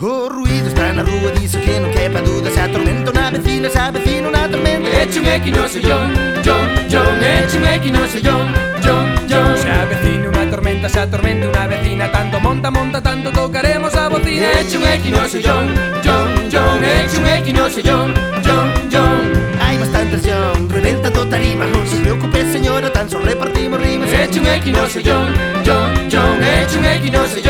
Oh, ruido está en la rúa, dice que no quepa duda, se atormenta una vecina, se avecina una tormenta. Échame aquí, no soy yo, John, John, échame aquí, no soy yo, John, John. Se avecina una tormenta, se atormenta una vecina, tanto monta, monta, tanto tocaremos a bocina. Échame aquí, no soy yo, John, John, échame aquí, no soy yo, John, John. Hay bastante acción, reventa toda tarima, no se preocupe señora, tan solo repartimos rimas. Échame aquí, no soy yo, John, John, échame aquí, no soy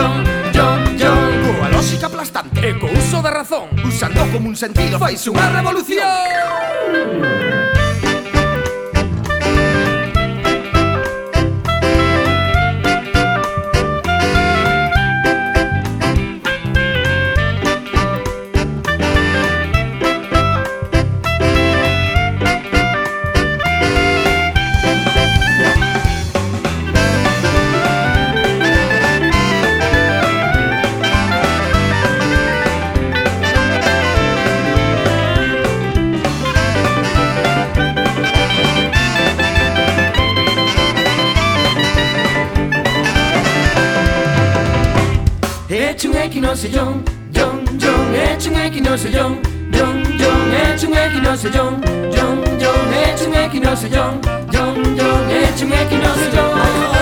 razón. Usando como un sentido. Fais unha revolución. 애충의 기노세종 종종 애충의 기노세종 종종 애충의 기노세종 종종 애충의 기노세종 종종 애충의 기노세종.